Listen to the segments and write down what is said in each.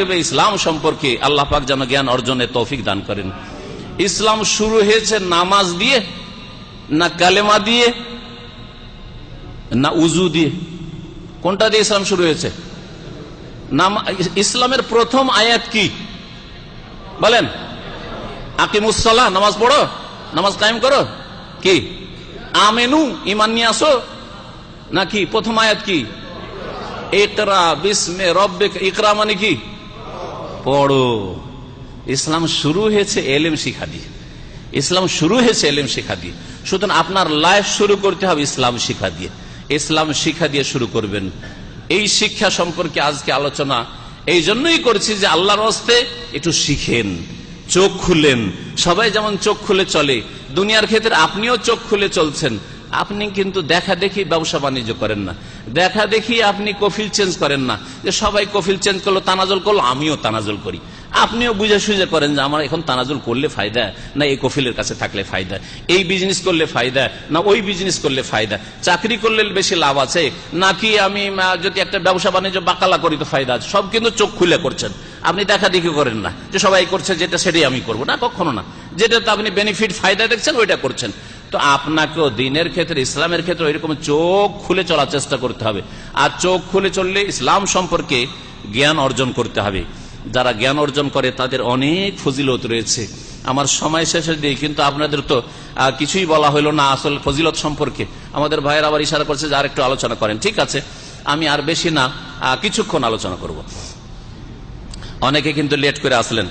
ইসলাম সম্পর্কে আল্লাহ পাক যেন জ্ঞান অর্জনের তৌফিক দান করেন। ইসলাম শুরু হয়েছে নামাজ দিয়ে, না কালেমা দিয়ে, না উজু দিয়ে। কোনটা দিয়ে ইসলাম শুরু হয়েছে? ইসলামের প্রথম আয়াত কি? বলেন। আকিমুসলা নামাজ পড়ো, নামাজ কায়েম করো। কি? আমেনু ইমান নিয়ে আসো। নাকি প্রথম আয়াত কি? একরা বিসমে রব্বে ইকরা মানে কি? পড়ো। ইসলাম শুরু হয়েছে এলেম শিখা দিয়ে। ইসলাম শুরু হয়েছে এলেম শিখা দিয়ে। সুতরাং আপনার লাইফ শুরু করতে হবে ইসলাম শিখা দিয়ে। ইসলাম শিক্ষা দিয়ে শুরু করবেন। এই শিক্ষা সম্পর্কে আজকে আলোচনা এই জন্যই করছি যে আল্লাহর হস্তে একটু শিখেন, চোখ খুলেন। সবাই যেমন চোখ খুলে চলে, দুনিয়ার ক্ষেত্রে আপনিও চোখ খুলে চলছেন। আপনি কিন্তু দেখা দেখি ব্যবসা বাণিজ্য করেন না। দেখা দেখি আপনি কফিল চেঞ্জ করেন না। যে সবাই কফিল চেঞ্জ করল, তানাজল করল, আমিও তানাজল করি। আপনিও বুঝে সুঝে করেন যে আমার এখন তানাজুল করলে ফায়দা, না এই কফিলের কাছে থাকলে ফায়দা, এই বিজনেস করলে ফায়দা, না ওই বিজনেস করলে ফায়দা। চাকরি করলে বেশি লাভ আছে, নাকি আমি যদি একটা ব্যবসা বাণিজ্য বাকালা করি তো ফায়দা আছে। সব কিন্তু চোখ খুলে করছেন। আপনি দেখা দেখি করেন না। যে সবাই করছে, যেটা সেটাই আমি করব। না, কখনো না। যেটা তো আপনি বেনিফিট ফায়দা দেখছেন, ওইটা করছেন। তো আপনাকেও দিনের ক্ষেত্রে, ইসলামের ক্ষেত্রে ওইরকম চোখ খুলে চলার চেষ্টা করতে হবে। আর চোখ খুলে চললে ইসলাম সম্পর্কে জ্ঞান অর্জন করতে হবে। যারা জ্ঞান অর্জন করে, তাদের অনেক ফজিলত রয়েছে। আমার সময় শেষের দিকে, কিন্তু আপনাদের তো কিছুই বলা হলো না আসল ফজিলত সম্পর্কে। আমাদের ভাইয়ের আবার ইশারা করছে যে আর একটু আলোচনা করেন। ঠিক আছে, আমি আর বেশি না কিছুক্ষণ আলোচনা করব। অনেকে কিন্তু লেট করে আসলেন।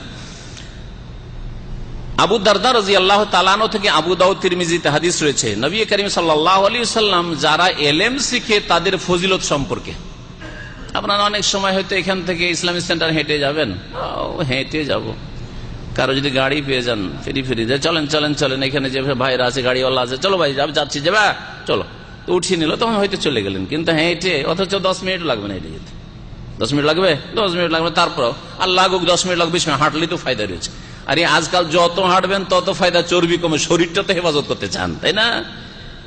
আবু দারদা রাজি আল্লাহ তালানো থেকে আবু দাউদ তিরমিজিতে হাদিস রয়েছে, নবী করিম সাল্লাহ আলী সাল্লাম যারা এলেম শিখে তাদের ফজিলত সম্পর্কে। আপনারা অনেক সময় হয়তো এখান থেকে ইসলামিক সেন্টার হেঁটে যাবেন হেঁটে যাব। কারও যদি গাড়ি পেয়ে যান, ফেরি ফেরি যায়, চলেন চলেন চলেন, এখানে যে ভাইরা আছে, গাড়িওয়ালা আছে, চলো ভাই যাচ্ছি, যাবা, চলো। তো উঠিয়ে নিল, তখন হয়তো চলে গেলেন, কিন্তু হেঁটে, অথচ দশ মিনিট লাগবে না হেঁটে যেতে। দশ মিনিট লাগবে? দশ মিনিট লাগবে তারপর আর লাগুক দশ মিনিট লাগবে হাঁটলেই তো ফায়দা রয়েছে। আরে আজকাল যত হাঁটবেন, তত ফায়দা চর্বি কমে। শরীরটা তো হেফাজত করতে চান, তাই না?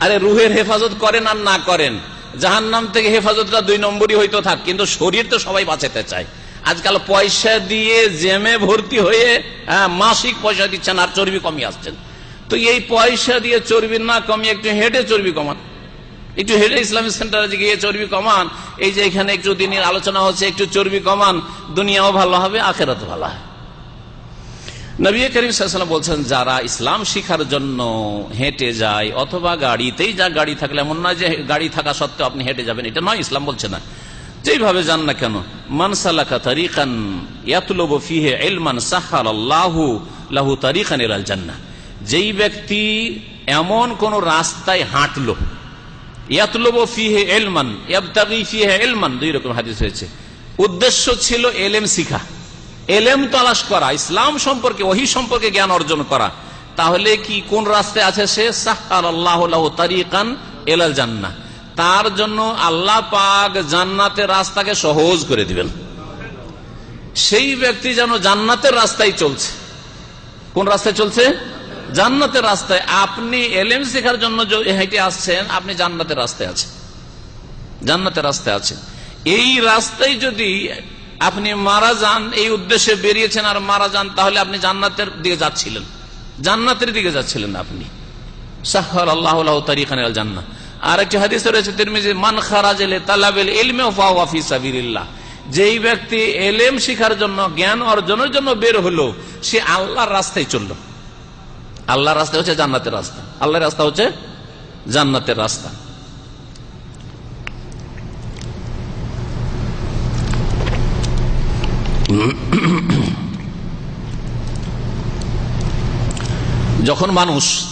আরে রুহের হেফাজত করেন আর না করেন। জাহান নাম থেকে হেফাজতটা দুই নম্বরই হইতো থাক, কিন্তু শরীর তো সবাই বাঁচাতে চায়। আজকাল পয়সা দিয়ে জেমে ভর্তি হয়ে হ্যাঁ মাসিক পয়সা দিচ্ছেন আর চর্বি কমিয়ে আসছেন। তো এই পয়সা দিয়ে চর্বি না কমিয়ে একটু হেঁটে চর্বি কমান। একটু হেঁটে ইসলামিক সেন্টারে গিয়ে চর্বি কমান, এই যে এখানে একটু দিনের আলোচনা হচ্ছে, একটু চর্বি কমান, দুনিয়াও ভালো হবে আখেরাত ভালো হবে। নবী করিম সাল্লাম বলছেন, যারা ইসলাম শিখার জন্য হেঁটে যায়, অথবা গাড়িতেই যা গাড়ি থাকলে, এমন নয় যে গাড়ি থাকা সত্ত্বেও আপনি হেঁটে যাবেন, এটা নয়, ইসলাম বলছে না। যেইভাবে যান না কেন মানসালাকা তারিকান আল্লাহু লাহু যেই ব্যক্তি এমন কোন রাস্তায় হাঁটলো ফিহে ইলমান দুই রকম হাদিস হয়েছে উদ্দেশ্য ছিল এলেম শিখা। এলেম তালাশ করা, ইসলাম সম্পর্কে, ওহি সম্পর্কে জ্ঞান অর্জন করা, তাহলে কি কোন রাস্তায় আছে সে? তারিকান এলাল জান্না তার জন্য আল্লাহ পাক জান্নাতের রাস্তাকে সহজ করে দিবেন। সেই ব্যক্তি যেন জান্নাতের রাস্তায় চলছে। কোন রাস্তায় চলছে? জান্নাতের রাস্তায়। আপনি এলেম শেখার জন্য হেঁটে আসছেন, আপনি জান্নাতের রাস্তায় আছেন। জান্নাতের রাস্তায় আছেন। এই রাস্তায় যদি আপনি মারা যান, এই উদ্দেশ্যে বেরিয়েছেন আর মারা যান, তাহলে আপনি জান্নাতের দিকে যাচ্ছিলেন। জান্নাতের দিকে যাচ্ছিলেন আপনি। রয়েছে ব্যক্তি এলেম শিখার জন্য, জ্ঞান অর্জনের জন্য বের হলো, সে আল্লাহর রাস্তায় চলল। আল্লাহর হচ্ছে জান্নাতের রাস্তা। আল্লাহর রাস্তা হচ্ছে জান্নাতের রাস্তা। যখন মানুষ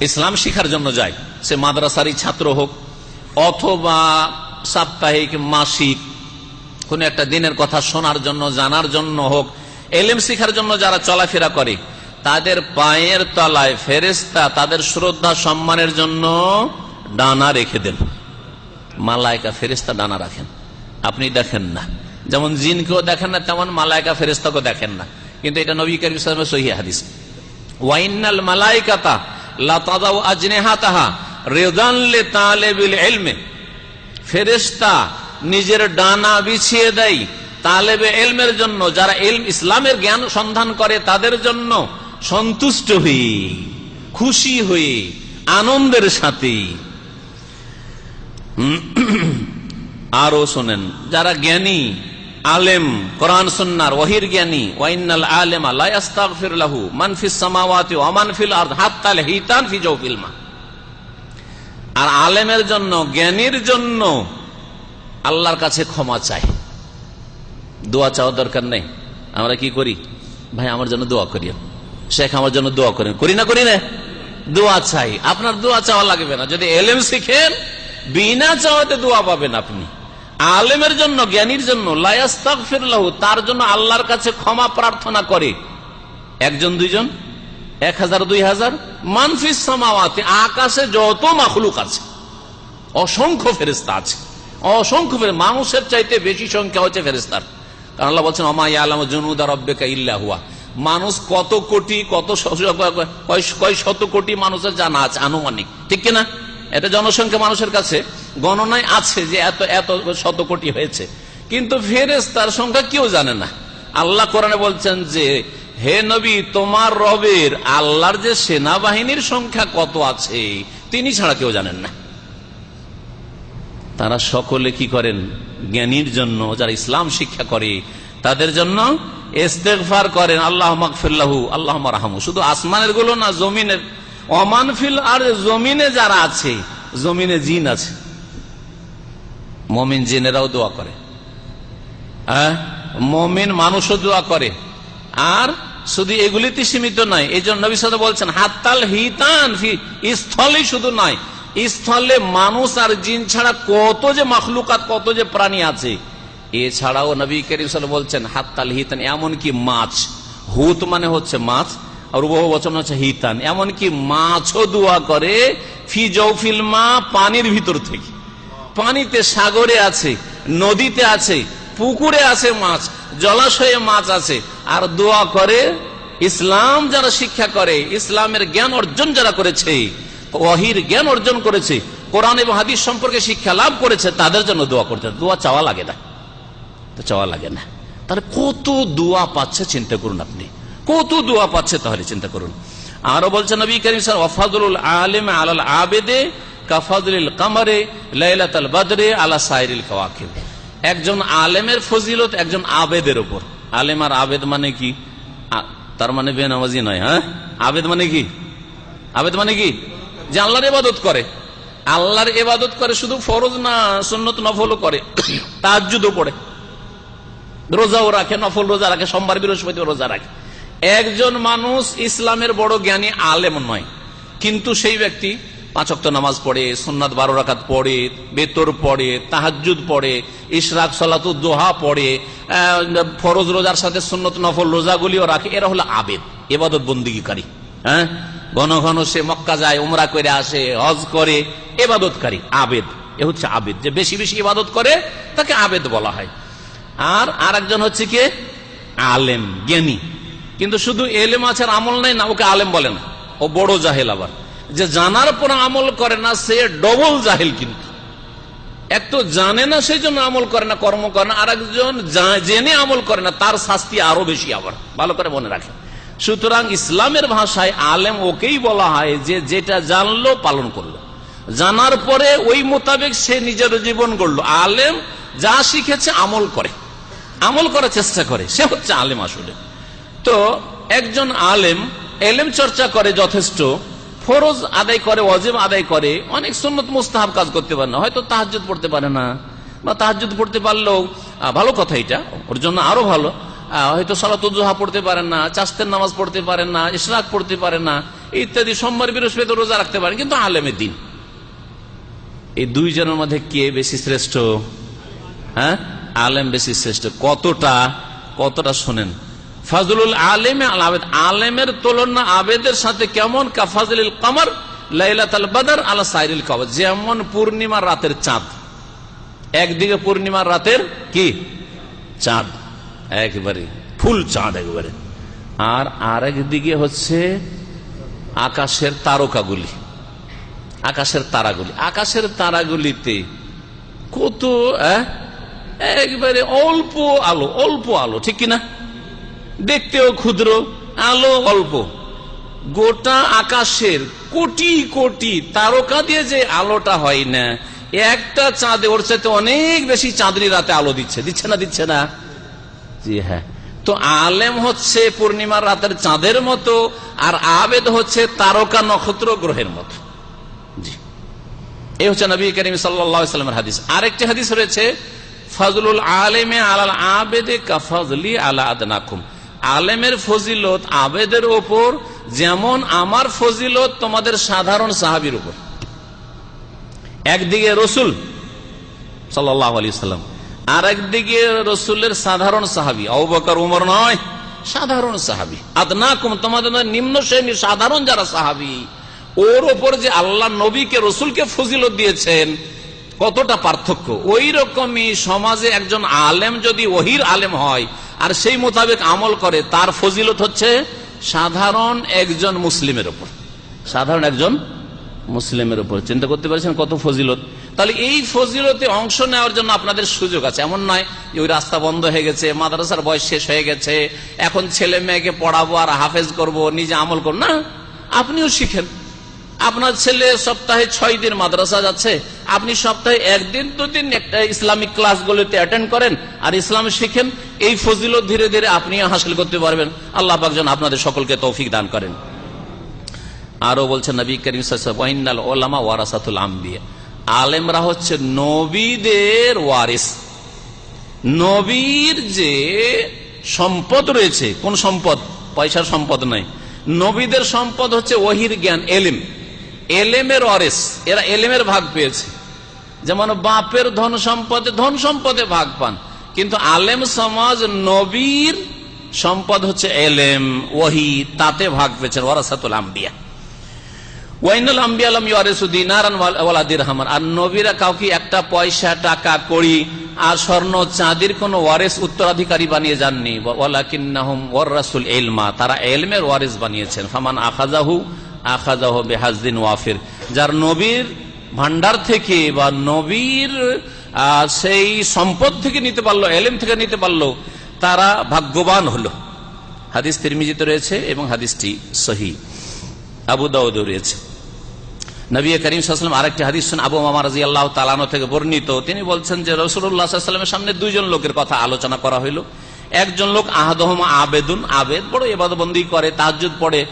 ইসলাম শিখার জন্য যায়, সে মাদ্রাসারই ছাত্র হোক অথবা সাপ্তাহিক, মাসিক, কোন একটা দিনের কথা শোনার জন্য, জানার জন্য হোক, এলেম শিখার জন্য যারা চলাফেরা করে, তাদের পায়ের তলায় ফেরেস্তা তাদের শ্রদ্ধা, সম্মানের জন্য ডানা রেখে দেন। মালায়কা ফেরেস্তা ডানা রাখেন। আপনি দেখেন না। যেমন জিনকেও দেখেন না, তেমন মালায়কা ফেরেস্তাকেও দেখেন না। কিন্তু এটা নবী করিম সহি হাদিস। ওয়াইনাল মালাইকাতা লাতাদাউ আজনেহাতাহা রেদান লে তালেবিল ইলমে। ফেরেশতা নিজের ডানা বিছিয়ে দেয় তালেবে এলমের জন্য। যারা এলম ইসলামের জ্ঞান সন্ধান করে, তাদের জন্য সন্তুষ্ট হয়ে খুশি হয়ে আনন্দের সাথে। আরও শোনেন, যারা জ্ঞানী আলেম, কোরআন সন্ন্যার ওহির জ্ঞানী ওয়াইনাল আলেম আল্লাহ লাহু মানফিস সামাওয়াতি ওয়া আর হাত্তাল হিতান আর আলেমের জন্য, জ্ঞানীর জন্য আল্লাহর কাছে ক্ষমা চাই। দোয়া চাওয়ার দরকার নেই। আমরা কি করি? ভাই, আমার জন্য দোয়া করিও। শেখ, আমার জন্য দোয়া করেন। করি না করি না? দোয়া চাই। আপনার দোয়া চাওয়া লাগবে না। যদি এলেম শিখেন, বিনা চাওয়াতে দোয়া পাবেন আপনি। আলেমের জন্য, জ্ঞানীর জন্য লায়াস্তাক ফিরলাহু তার জন্য আল্লাহর কাছে ক্ষমা প্রার্থনা করে। একজন, দুইজন? এক হাজার, দুই হাজার? মানফিস সামাওয়াতে, আকাশে যত মাখলুক আছে, অসংখ্য ফেরিস্তা আছে। অসংখ্য। মানুষের চাইতে বেশি সংখ্যা হচ্ছে ফেরিস্তার কারণ আল্লাহ বলছেন অমাই আলম জনুদা রব্বেকা ইল্লা হুয়া। মানুষ কত কোটি, কত কয় শত কোটি মানুষের জানা আছে, আনুমানিক। ঠিক কিনা? এটা জনসংখ্যা মানুষের কাছে গণনায় আছে যে এত এত শত কোটি হয়েছে। কিন্তু ফেরেস্তার সংখ্যা কেউ জানে না। আল্লাহ কোরআনে বলছেন যে, হে নবী, তোমার রবের আল্লাহর যে সেনাবাহিনীর সংখ্যা কত আছে, তিনি ছাড়া কেউ জানেন না। তারা সকলে কি করেন? জ্ঞানীর জন্য, যারা ইসলাম শিক্ষা করে, তাদের জন্য ইস্তেগফার করেন। আল্লাহ মাকফিল্লাহু আল্লাহ রাহামু শুধু আসমানেরগুলো না, জমিনের অমানফিল আর জমিনে যারা আছে, জমিনে জিন আছে। মমিন জিনেরাও দোয়া করে। হ্যাঁ? মমিন মানুষও দোয়া করে। আর শুধু এগুলিতে সীমিত নয় এই জন্য নবী বলছেন, হাততাল হিতান স্থলেই শুধু নয়। স্থলে মানুষ আর জিন ছাড়া কত যে মখলুকাত, কত যে প্রাণী আছে। এছাড়াও নবী করিম বলছেন, হাততাল হিতান, এমনকি মাছ। হুত মানে হচ্ছে মাছ। আর বহু বচন হচ্ছে হিতান। এমনকি মাছও দোয়া করে ফি জৌফিল মা পানির ভিতর থেকে। পানিতে সাগরে আছে, নদীতে আছে, পুকুরে আছে মাছ, জলাশয়ে মাছ আছে। আর দোয়া করে ইসলাম যারা শিক্ষা করে, ইসলামের জ্ঞান অর্জন যারা করেছে অহির জ্ঞান অর্জন করেছে, কোরআন এবং হাদিস সম্পর্কে শিক্ষা লাভ করেছে, তাদের জন্য দোয়া করতে। দোয়া চাওয়া লাগে না। তো চাওয়া লাগে না। তাহলে কত দোয়া পাচ্ছে চিন্তা করুন আপনি। কত দোয়া পাচ্ছে তাহলে চিন্তা করুন। আরও বলছেন নবী করিম স্যার ওয়াফাদুল আলিম আলাল আবেদে কাফাদুল কামারে লাইলাতাল বাদরে আলা সাইরিল কাওয়াকিব একজন আলেমের ফজিলত একজন আবেদের উপর। আলেম আর আবেদ মানে কি? তার মানে বেনামাজি নয় হ্যাঁ? আবেদ মানে কি? আবেদ মানে কি? যে আল্লাহর ইবাদত করে। আল্লাহর ইবাদত করে শুধু ফরজ না, সুন্নত নফলও করে তাজ্জুদও পড়ে। রোজাও রাখে, নফল রোজা রাখে, সোমবার বৃহস্পতি রোজা রাখে। একজন মানুষ ইসলামের বড় জ্ঞানী আলেম নয়। কিন্তু সেই ব্যক্তি পাঁচক্ত নামাজ পড়ে, সুন্নাত বারো রাকাত পড়ে, বেতর পড়ে তাহাজুদ পড়ে, ইশরাক, সলাতু দোহা পড়ে ফরজ রোজার সাথে সুন্নত, নফল রোজাগুলিও রাখে। এরা হলো আবেদ, এবাদত বন্দিগিকারী। হ্যাঁ? ঘন ঘন সে মক্কা যায়, উমরা করে আসে, হজ করে, এবাদতকারী, আবেদ। এ হচ্ছে আবেদ। যে বেশি বেশি ইবাদত করে, তাকে আবেদ বলা হয়। আর আর একজন হচ্ছে কি? আলেম, জ্ঞানী। কিন্তু শুধু এলেম আছে আর আমল নাই, না ওকে আলেম বলে না। ও বড় জাহেল আবার। যে জানার পর আমল করে না, সে ডবল জাহেল কিন্তু। এক তো জানে না, সেই জন্য আমল করে না, কর্ম করে না আর একজন জেনে আমল করে না, তার শাস্তি আরও বেশি আবার। ভালো করে মনে রাখে সুতরাং ইসলামের ভাষায় আলেম ওকেই বলা হয় যে, যেটা জানলো পালন করল। জানার পরে ওই মোতাবেক সে নিজের জীবন গড়লো। আলেম যা শিখেছে আমল করে। আমল করার চেষ্টা করে। সে হচ্ছে আলেম আসলে। তো একজন আলেম এলেম চর্চা করে যথেষ্ট, ফরজ আদায় করে অজেব আদায় করে, অনেক সুন্নত মুস্তাহাব কাজ করতে পারে না, হয়তো তাহাজুদ পড়তে পারে না, বা তাহাজুদ পড়তে পারলেও ভালো কথা এটা, ওর জন্য আরও ভালো হয়তো সালাতুজোহা পড়তে পারেন না, চাস্তের নামাজ পড়তে পারেন না, ইশরাক পড়তে পারেন না, ইত্যাদি সোমবার বৃহস্পতি রোজা রাখতে পারেন, কিন্তু আলেমের দিন। এই দুইজনের মধ্যে কে বেশি শ্রেষ্ঠ? হ্যাঁ? আলেম বেশি শ্রেষ্ঠ। কতটা কতটা শোনেন? ফাজলুল আলেমে আল আবেদ। আলেমের তুলনা আবেদের সাথে কেমন? কাফাজুল কামার লাইলাতাল বাদার আলা সাইরুল কাবার। যেমন পূর্ণিমার রাতের চাঁদ। একদিকে পূর্ণিমার রাতের কি? চাঁদ। একবারে ফুল চাঁদ একবারে। আর আরেক দিকে হচ্ছে আকাশের তারকাগুলি। আকাশের তারাগুলি। আকাশের তারাগুলিতে কত একবারে অল্প আলো অল্প আলো, ঠিক কিনা? দেখতেও ক্ষুদ্র আলো অল্প। গোটা আকাশের কোটি কোটি তারকা দিয়ে যে আলোটা হয় না, একটা চাঁদে, ওর সাথে অনেক বেশি চাঁদনি রাতে আলো দিচ্ছে। দিচ্ছে না দিচ্ছে না। জি হ্যাঁ। তো আলেম হচ্ছে পূর্ণিমার রাতের চাঁদের মতো, আর আবেদ হচ্ছে তারকা নক্ষত্র গ্রহের মতো। জি। এই হচ্ছে নবী করিম সাল্লামের হাদিস। আরেকটি হাদিস রয়েছে, ফজলুল আলেমে আলাল আবেদে কাফাজলি আলা আদনাকুম। আলেমের ফজিলত আবেদের ওপর যেমন আমার ফজিলত তোমাদের সাধারণ সাহাবির উপর। একদিকে রসুল সাল্লাম আর একদিকে রসুলের সাধারণ সাহাবি। অবকার উমর নয়, সাধারণ সাহাবি। আদনাকুম, তোমাদের নিম্ন শ্রেণি সাধারণ যারা সাহাবি। ওর ওপর যে আল্লাহ নবীকে, রসুলকে ফজিলত দিয়েছেন কতটা পার্থক্য? ওই রকমই সমাজে একজন আলেম যদি ওহির আলেম হয়, আর সেই মোতাবেক আমল করে, তার ফজিলত হচ্ছে সাধারণ একজন মুসলিমের উপর। সাধারণ একজন মুসলিমের উপর। চিন্তা করতে পারছেন কত ফজিলত? তাহলে এই ফজিলতে অংশ নেওয়ার জন্য আপনাদের সুযোগ আছে। এমন নয় যে ওই রাস্তা বন্ধ হয়ে গেছে, মাদ্রাসার বয়স শেষ হয়ে গেছে, এখন ছেলে মেয়েকে পড়াবো আর হাফেজ করব, নিজে আমল করব। না, আপনিও শিখেন। আপনার ছেলে সপ্তাহে ছয় দিন মাদ্রাসা যাচ্ছে, আপনি সপ্তাহে একদিন, দুদিন একটা ইসলামিক ক্লাসগুলোতে অ্যাটেন্ড করেন, আর ইসলাম শিখেন, এই ফজিলত ধীরে ধীরে আপনিও হাসিল করতে পারবেন। আল্লাহ পাকজন আপনাদের সকলকে তৌফিক দান করেন। আরও বলছেন নবী করিম ওলামা ওয়ারাসাতুল আম্বিয়া। আলেমরা হচ্ছে নবীদের ওয়ারিস। নবীর যে সম্পদ রয়েছে, কোন সম্পদ? পয়সার সম্পদ নাই। নবীদের সম্পদ হচ্ছে ওহির জ্ঞান, এলিম। এলেমের অরেস, এরা এলেমের ভাগ পেয়েছে। যেমন বাপের ধন সম্পদে ধন সম্পদে ভাগ পান। কিন্তু আলেম সমাজ নবীর সম্পদ হচ্ছে এলেম, ওহি, তাতে ভাগ পেয়েছেন ওয়ারাসাতুল আম্বিয়া। আলম ইয়ারেসুদ্দিন আর নবীরা কাউকে একটা পয়সা, টাকা করি আর স্বর্ণ ওয়ারেস উত্তরাধিকারী বানিয়ে যাননি। এলমা তারা এলমের ওয়ারেস বানিয়েছেন। ফামান আখাজাহু আখাজাহ বেহাজদিন ওয়াফির। যার নবীর ভান্ডার থেকে বা নবীর সেই সম্পদ থেকে নিতে পারল, এলেম থেকে নিতে পারল, তারা ভাগ্যবান হলো। হাদিস তিরমিজিতে রয়েছে এবং হাদিসটি সহি। আবু দাউদ রয়েছে। নবী করিম সাল্লাম আরেকটি হাদিস আবু মামা আল্লাহ তালানো থেকে বর্ণিত। তিনি বলছেন যে রসুল্লাহামের সামনে দুইজন লোকের কথা আলোচনা করা হইল। একজন লোক আহাদহম আবেদুন, আবেদ, বড় এবাদবন্দি করে, তাজুদ পড়ে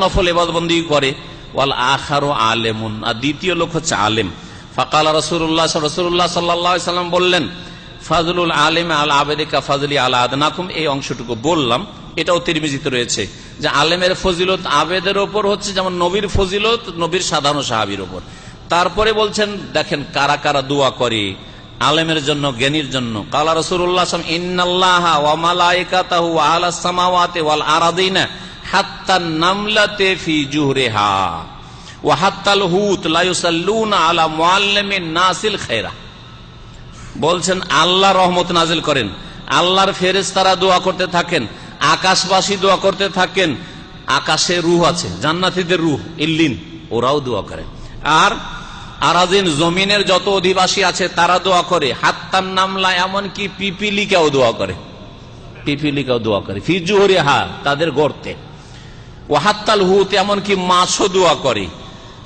নফল এবাদবন্দি করে। ওয়াল আখারো আলেমুন। আর দ্বিতীয় লোক হচ্ছে আলেম। ফাকাল রসুল্লাহ রসুল্লাহ সাল্লাম বললেন, ফাজলুল আলেম আল আবেদিকা ফাজলি আল আদনাকুম, এই অংশটুকু বললাম, এটাও তিরমিজিত রয়েছে, যে আলেমের ফজিলত আবেদের ওপর হচ্ছে, যেমন নবীর ফজিলত, নবীর সাধারণ সাহাবির ওপর। তারপরে বলছেন, দেখেন কারা কারা দোয়া করে আলেমের জন্য, জ্ঞানীর জন্য। কালা রসুল্লাহ ইন্নাল্লাহ আলা আরাদিনা ফি আলা নাসিল খায়রা। বলছেন, আল্লাহ রহমত নাজিল করেন। আল্লাহর ফেরেশতারা দোয়া করতে থাকেন, আকাশবাসী দোয়া করতে থাকেন। আকাশে রুহ আছে, জান্নাতিদের রুহ, ইল্লিন, ওরাও দোয়া করে। আর আরাদিন জমিনের যত অধিবাসী আছে তারা দোয়া করে। হাত্তার নামলা এমনকি পিপিলিকাও দোয়া করে। পিপিলিকাও দোয়া করে। ফিজুহরি হা তাদের গর্তে। ও হাত্তাল হুত, এমনকি মাছও দোয়া করে।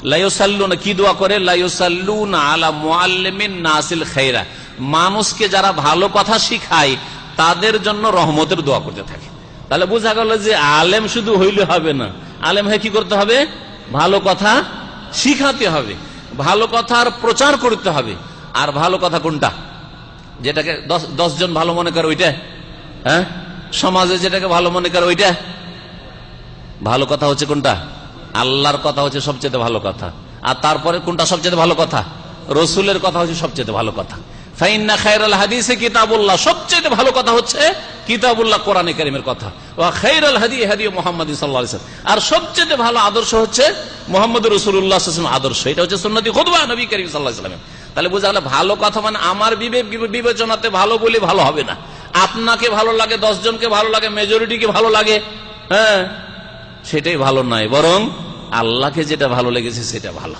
লাইসাল্লুন কি দোয়া করে? লাইসাল্লুন আলা মুআল্লিমিন নাসিল খাইরা। মানুষকে যারা ভালো কথা শিখায়, তাদের জন্য রহমতের দোয়া করতে থাকে। তাহলে বোঝা গেল যে আলেম শুধু হইলে হবে না। আলেম হয়ে কি করতে হবে? ভালো কথা শিখাতে হবে। ভালো কথার প্রচার করতে হবে। আর ভালো কথা কোনটা? যেটাকে দশ জন ভালো মনে করে ওইটা? হ্যাঁ? সমাজে যেটাকে ভালো মনে করে ওইটা? ভালো কথা হচ্ছে কোনটা? আল্লাহর কথা হচ্ছে সবচেয়ে ভালো কথা। আর তারপরে কোনটা সবচেয়ে ভালো কথা? রসুলের কথা হচ্ছে সবচেয়ে ভালো কথা। ফাইন্না খায়রাল হাদিসে কিতাবুল্লাহ সবচেয়ে ভালো কথা হচ্ছে কিতাবুল্লাহ কোরআন কারিমের কথা। আর সবচেয়ে ভালো আদর্শ হচ্ছে মোহাম্মদ রসুল্লাহ আদর্শ। এটা হচ্ছে সুন্নতি খুদবা নবী করিম সাল্লাহ ইসলামের তাহলে বোঝা গেল, ভালো কথা মানে আমার বিবেচনাতে ভালো বলে ভালো হবে না। আপনাকে ভালো লাগে জনকে ভালো লাগে মেজরিটিকে ভালো লাগে হ্যাঁ? সেটাই ভালো নয়। বরং আল্লাহকে যেটা ভালো লেগেছে সেটা ভালো।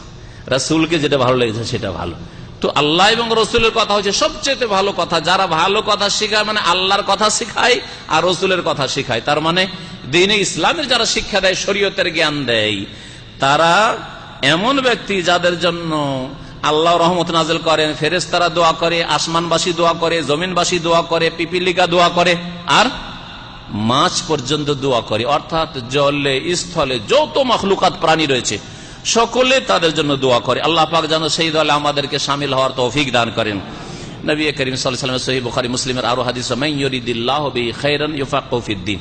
রাসুলকে যেটা ভালো লেগেছে সেটা ভালো। তো আল্লাহ এবং রসুলের কথা হচ্ছে সবচেয়ে ভালো কথা। যারা ভালো কথা শেখায় মানে আল্লাহর কথা শেখায় আর রসুলের কথা শেখায়। তার মানে দিনে ইসলামের যারা শিক্ষা দেয়, শরীয়তের জ্ঞান দেয়, তারা এমন ব্যক্তি যাদের জন্য আল্লাহ রহমত নাজেল করেন ফেরেস্তারা দোয়া করে, আসমানবাসী দোয়া করে, জমিনবাসী দোয়া করে, পিপিলিকা দোয়া করে, আর মাছ পর্যন্ত দোয়া করে। অর্থাৎ জলে, স্থলে যত মখলুকাত প্রাণী রয়েছে সকলে তাদের জন্য দোয়া করে। আল্লাহ পাক যেন সেই দলে আমাদেরকে সামিল হওয়ার তৌফিক দান করেন। নবী করিম সাল্লাম সহি বুখারি, মুসলিমের আরও হাদিস দিন।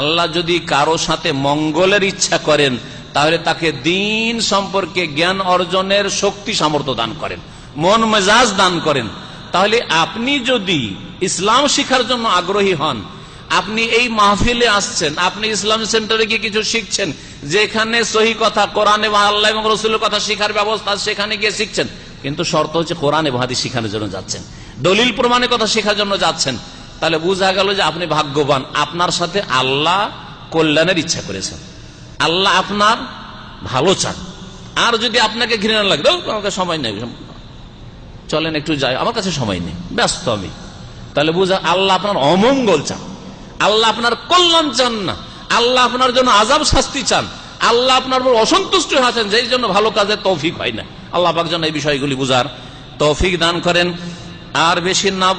আল্লাহ যদি কারও সাথে মঙ্গলের ইচ্ছা করেন, তাহলে তাকে দিন সম্পর্কে জ্ঞান অর্জনের শক্তি সামর্থ্য দান করেন, মন মেজাজ দান করেন। তাহলে আপনি যদি ইসলাম শিখার জন্য আগ্রহী হন, আপনি এই মাহফিলে আসছেন, আপনি ইসলাম সেন্টারে গিয়ে কিছু শিখছেন যেখানে সহি কথা কোরআন এবং আল্লাহ এবং রসুলের কথা শিখার ব্যবস্থা সেখানে গিয়ে শিখছেন। কিন্তু শর্ত হচ্ছে কোরআন এবং হাদিস শিখানোর জন্য যাচ্ছেন। দলিল প্রমাণের কথা শেখার জন্য যাচ্ছেন। তাহলে বোঝা গেল যে আপনি ভাগ্যবান। আপনার সাথে আল্লাহ কল্যাণের ইচ্ছা করেছেন। আল্লাহ আপনার ভালো চান। আর যদি আপনাকে ঘৃণা লাগে "ধুর, আমাকে সময় নেই। চলেন একটু যাই। আমার কাছে সময় নেই। ব্যস্ত আমি। তাহলে বুঝা আল্লাহ আপনার অমঙ্গল চান। আল্লাহ আপনার কল্যাণ চান না। আল্লাহ আপনার জন্য আজাব শাস্তি চান। আল্লাহ আপনার উপর অসন্তুষ্ট আছেন, যেই জন্য ভালো কাজে তৌফিক হয় না। আল্লাহ পাক যেন এই বিষয়গুলি বুঝার তৌফিক দান করেন। আর বেশি না